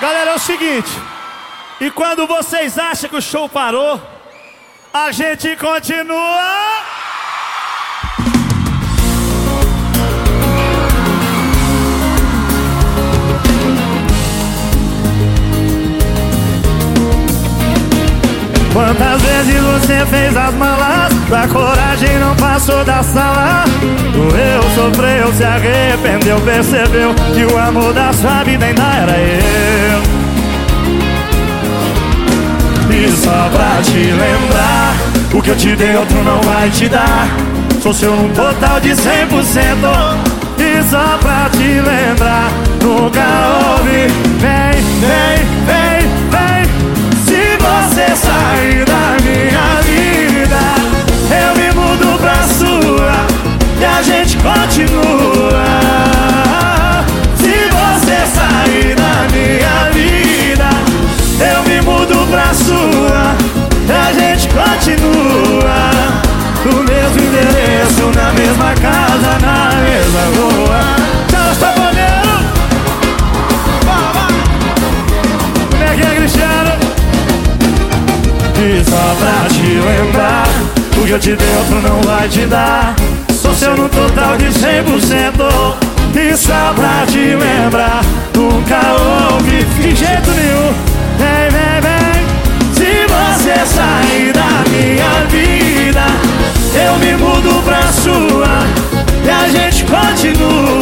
Galera, é o seguinte. E quando vocês acham que o show parou, a gente continua. Quantas vezes você fez as malas? A coragem não passou da sala. Doeu, sofreu, se arrependeu Percebeu que o amor da sua vida ainda era eu. E só pra te lembrar O que eu te dei outro não vai te dar. Sou seu num total de 100% E só pra te lembrar Nunca houve me mudo pra sua. A gente continua No mesmo endereço, na mesma casa, na mesma rua. Tchau, saboneiro! Como é que é, Cristiano? E só pra te lembrar O que eu te dei outro não vai te dar. Sou seu no total de 100% E só pra te lembrar Do pra sua e a gente continua.